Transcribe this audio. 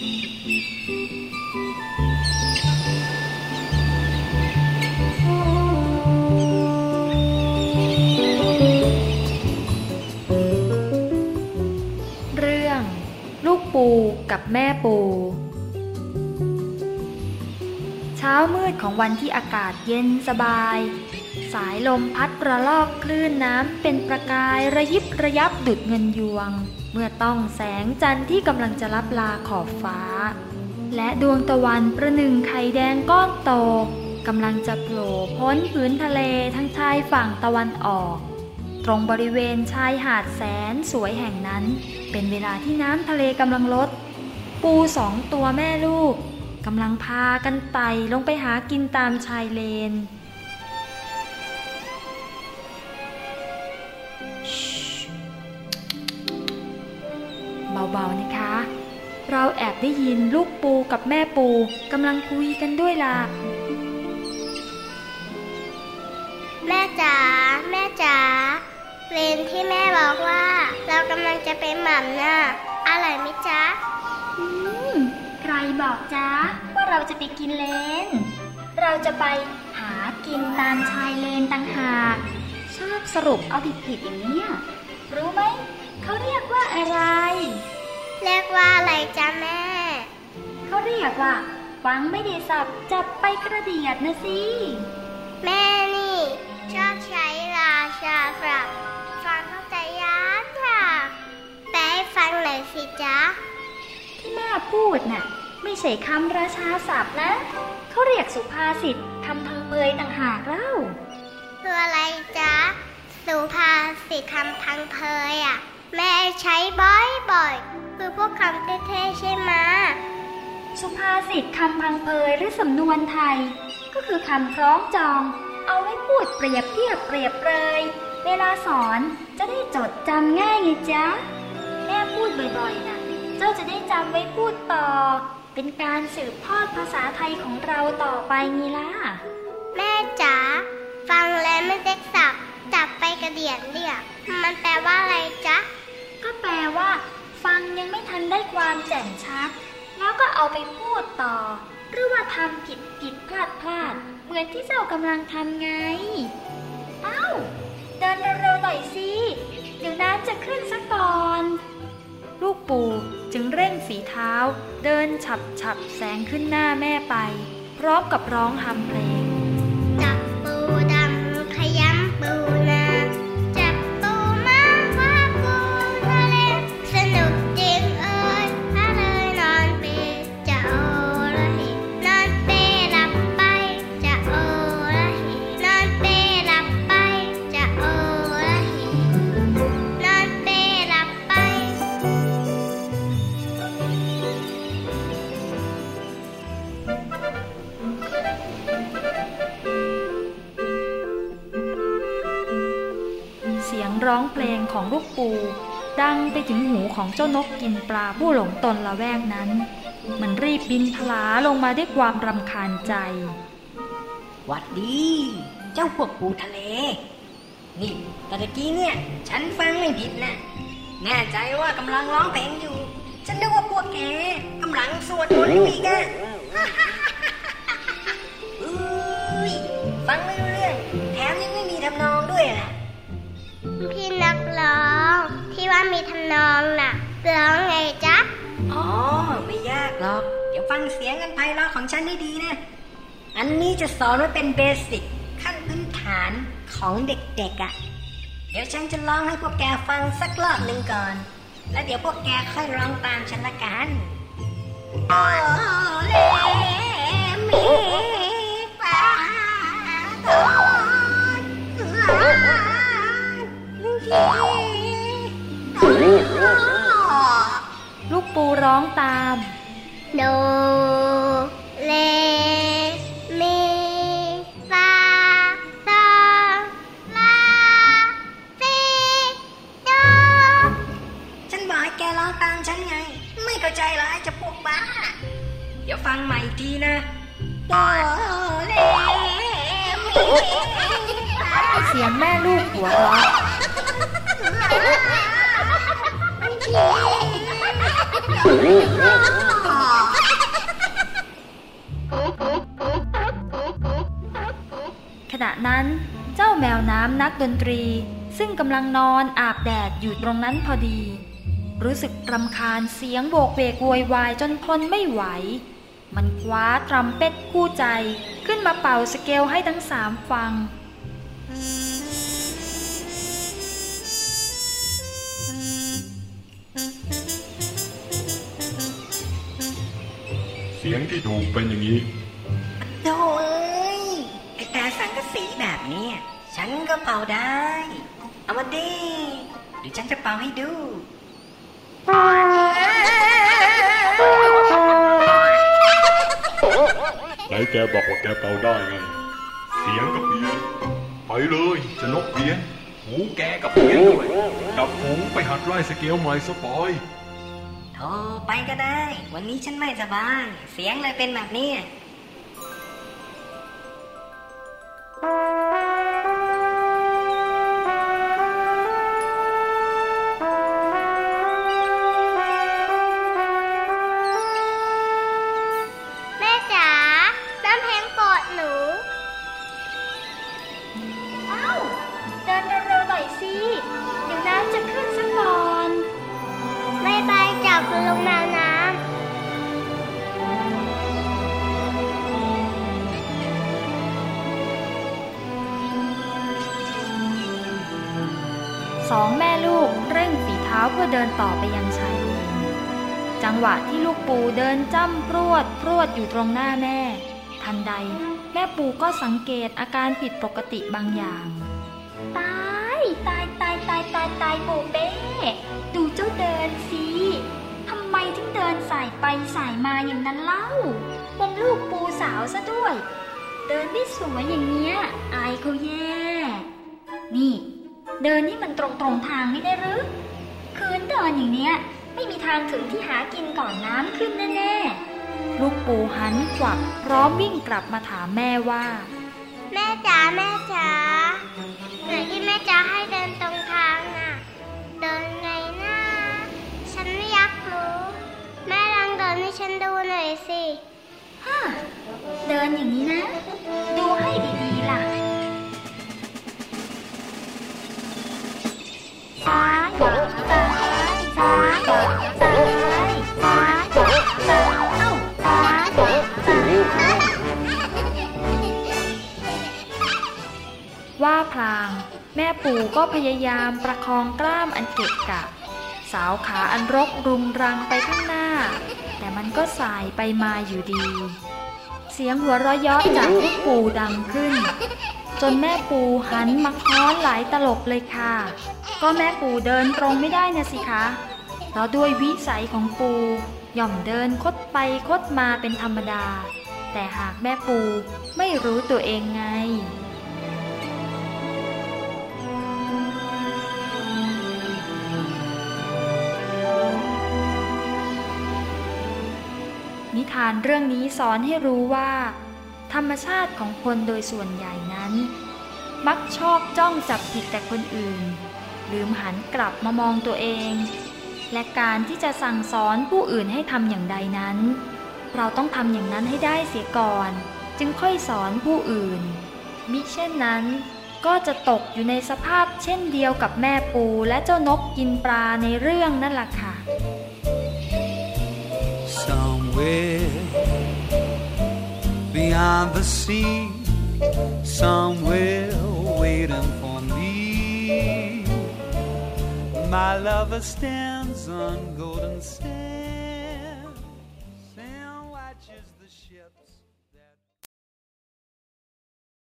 เรื่อง ลูกปูกับแม่ปู เช้ามืดของวันที่อากาศเย็นสบาย สายลมพัดระลอกคลื่นน้ำเป็นประกายระยิบระยับดุดเงินยวง เมื่อต้องแสงจันทร์ที่กำลังจะลับลาขอบฟ้า และดวงตะวันประหนึ่งไข่แดงก้อนโตกำลังจะโผล่พ้นพื้นทะเลทั้งชายฝั่งตะวันออก ตรงบริเวณชายหาดแสนสวยแห่งนั้น เป็นเวลาที่น้ำทะเลกำลังลด ปูสองตัวแม่ลูกกำลังพากันไต่ลงไปหากินตามชายเลน เบาๆนะคะ เราแอบได้ยินลูกปูกับแม่ปูกำลังคุยกันด้วยล่ะ แม่จ๋าแม่จ๋าเลนที่แม่บอกว่า เรากำลังจะไปหม่ำน่ะอร่อยไหมจ๊ะอืมใครบอกจ๊ะว่าเราจะไปกินเลน เราจะไปหากินตามชายเลนต่างหากชอบสรุปเอาผิดๆอย่างเนี้ยรู้ไหม รียกว่าฟังไม่ได้สับจับไปกระเดียดนะสิ แม่นี่ ชอบใช้ราชาศัพท์ฟังเข้าใจยากค่ะแปลให้ฟังหน่อยสิจ๊ะ ที่แม่พูดน่ะ ไม่ใช่คำราชาศัพท์นะ เขาเรียกสุภาษิตคำพังเบยต่างหากเล่าคืออะไรจ๊ะ สุภาษิตคำพังเพยอะ แม่ใช้บ่อยๆคือพวกคำเท่ๆใช่ไหมะ สุภาษิตคำพังเพยหรือสำนวนไทย ก็คือคำคล้องจอง เอาไว้พูดเปรียบเทียบเปรียบเปรยเวลาสอนจะได้จดจำง่ายไงจ๊ะ แม่พูดบ่อยๆนะเจ้าจะได้จำไว้พูดต่อ เป็นการสืบทอดภาษาไทยของเราต่อไปงี้ล่ะ แม่จ๋าฟังแล้วไม่เด็กสับจับไปกระเดียดเรียกมันแปลว่าอะไรจ๊ะ ก็แปลว่า ฟังยังไม่ทันได้ความแจ่มชัด แล้วก็เอาไปพูดต่อ หรือว่าทำผิดผิดพลาดพลาด เหมือนที่เจ้ากำลังทำไง เอ้า เดินเร็วๆหน่อยสิ เดี๋ยวน้ำจะขึ้นซะก่อน ลูกปูจึงเร่งฝีเท้า เดินฉับฉับแสงขึ้นหน้าแม่ไป พร้อมกับร้องฮัมเพลง ร้องเพลงของลูกปู ดังไปถึงหูของเจ้านกกินปลาผู้หลงตนละแวกนั้น มันรีบบินพลาลงมาด้วยความรำคาญใจ วัดดี เจ้าพวกปูทะเล นี่แต่ตะกี้เนี่ย ฉันฟังไม่ผิดนะ แน่ใจว่ากำลังร้องเพลงอยู่ ฉันนึกว่าพวกแกกำลังสวดมนต์อยู่อีกอะ ที่ว่ามีทำนองน่ะร้องไงจ๊ะ อ๋อ ไม่ยากหรอก เดี๋ยวฟังเสียงกันไพเราะของฉันให้ดีนะ อันนี้จะสอนไว้เป็นเบสิกขั้นพื้นฐานของเด็กๆอะ่ะ เดี๋ยวฉันจะร้องให้พวกแกฟังสักรอบหนึ่งก่อน แล้วเดี๋ยวพวกแกค่อยร้องตามฉันละกันโอ้เลมีฟ้า ร้องตามโดเลมีฟาโซลาซีโดฉันบอกให้แกร้องตามฉันไง ไม่เข้าใจเหรอไอ้เจะพวกบ้า เดี๋ยวฟังใหม่อีกทีนะโดเลมีฟาเสียงแม่ลูกหัวเราะ ขณะนั้นเจ้าแมวน้ำนักดนตรี ซึ่งกำลังนอนอาบแดดอยู่ตรงนั้นพอดี รู้สึกรำคาญเสียงโบกเวกวยวายจนทนไม่ไหว มันคว้าตรัมเป็ดคู่ใจ ขึ้นมาเป่าสเกลให้ทั้งสามฟัง สียงที่ถูกเป็นอย่างนี้โถ่เอ้ยไอ้แต่สังกะสีแบบเนี้ยฉันก็เป่าได้ เอามาดิเดี๋ยวฉันจะเป่าให้ดูไหนแกบอกว่าแกเป่าได้ไง เสียงก็เพี้ยนไปเลยจะนกเพี้ยนหูแกกับเพี้ยนด้วยกลับหูไปหัดไล่สเกลใหม่สปอย โทรไปก็ได้ วันนี้ฉันไม่สบาย เสียงเลยเป็นแบบนี้ เดินต่อไปยังชายเลนจังหวะที่ลูกปูเดินจ้ำพรวดพรวดอยู่ตรงหน้าแม่ ทันใด แม่ปูก็สังเกตอาการผิดปกติบางอย่าง ตายตายตายตายตายตายปูเป้ดูเจ้าเดินสิทำไมถึงเดินสายไปสายมาอย่างนั้นเล่าเป็นลูกปูสาวซะด้วย เดินไม่สวยอย่างเงี้ย อายเขาแย่ นี่ เดินนี่มันตรงตรงทางไม่ได้หรือ คืนเดินอย่างเนี้ย ไม่มีทางถึงที่หากินก่อนน้ำขึ้นแน่ๆ ลูกปูหันกวักพร้อมวิ่งกลับมาถามแม่ว่าำแม่จ๋าแม่จ๋าไหนที่แม่จ๋าให้เดินตรงทางน่ะ เดินไงนะฉันไม่อยากรู้ แม่ลองเดินให้ฉันดูหน่อยสิฮ่าเดินอย่างนี้นะ ดูให้ดี แม่ปู่ก็พยายามประคองกล้ามอันเกะกะ สาวขาอันรกรุงรังไปข้างหน้า แต่มันก็สายไปมาอยู่ดี เสียงหัวเราะเยาะจากลูกปูดังขึ้น จนแม่ปูหันมาค้อนหลายตลบเลยค่ะ ก็แม่ปูเดินตรงไม่ได้นะสิคะเพราะด้วยวิสัยของปูย่อมเดินคดไปคดมาเป็นธรรมดา แต่หากแม่ปูไม่รู้ตัวเองไง นิทานเรื่องนี้สอนให้รู้ว่า ธรรมชาติของคนโดยส่วนใหญ่นั้น มักชอบจ้องจับผิดแต่คนอื่น ลืมหันกลับมามองตัวเอง และการที่จะสั่งสอนผู้อื่นให้ทำอย่างใดนั้น เราต้องทำอย่างนั้นให้ได้เสียก่อน จึงค่อยสอนผู้อื่น มิเช่นนั้นก็จะตกอยู่ในสภาพเช่นเดียวกับแม่ปูและเจ้านกกินปลาในเรื่องนั่นแหละค่ะ Somewhere beyond the sea, somewhere waiting for me. My lover stands on golden sands